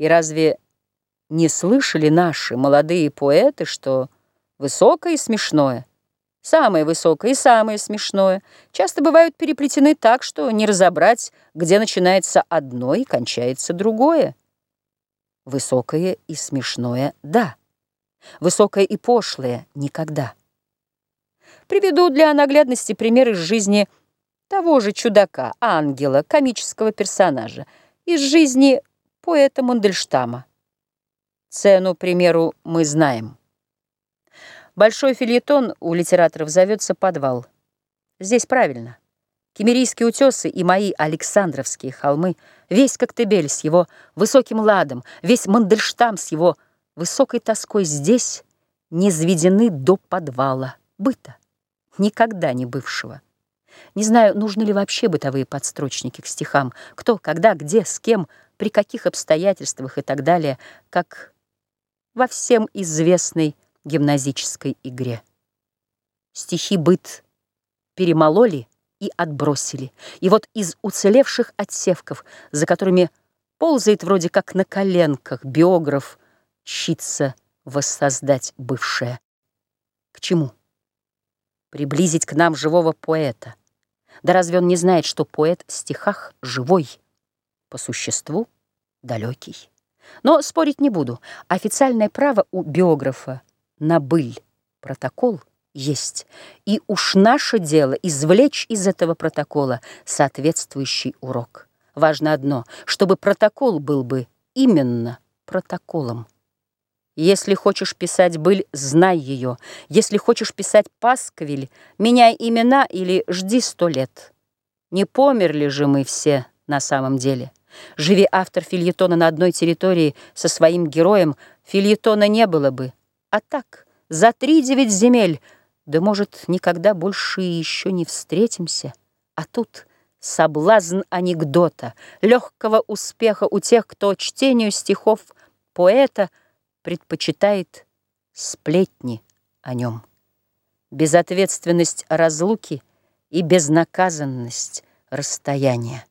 И разве не слышали наши молодые поэты, что высокое и смешное, самое высокое и самое смешное, часто бывают переплетены так, что не разобрать, где начинается одно и кончается другое? Высокое и смешное – да. Высокое и пошлое – никогда. Приведу для наглядности пример из жизни того же чудака, ангела, комического персонажа, из жизни поэта Мандельштама. Цену, примеру, мы знаем. Большой фильетон у литераторов зовется «Подвал». Здесь правильно. Кемерийские утесы и мои Александровские холмы, весь Коктебель с его высоким ладом, весь Мандельштам с его высокой тоской здесь не заведены до подвала быта, никогда не бывшего. Не знаю, нужны ли вообще бытовые подстрочники к стихам, кто, когда, где, с кем, при каких обстоятельствах и так далее, как во всем известной гимназической игре. Стихи быт перемололи и отбросили. И вот из уцелевших отсевков, за которыми ползает вроде как на коленках биограф, чится воссоздать бывшее. К чему? Приблизить к нам живого поэта. Да разве он не знает, что поэт в стихах живой, по существу далекий? Но спорить не буду. Официальное право у биографа на быль, протокол есть. И уж наше дело извлечь из этого протокола соответствующий урок. Важно одно, чтобы протокол был бы именно протоколом. Если хочешь писать быль, знай ее. Если хочешь писать пасквиль, меняй имена или жди сто лет. Не померли же мы все на самом деле. Живи автор фильетона на одной территории со своим героем, фильетона не было бы. А так, за три девять земель, да, может, никогда больше еще не встретимся. А тут соблазн анекдота, легкого успеха у тех, кто чтению стихов поэта предпочитает сплетни о нем. Безответственность разлуки и безнаказанность расстояния.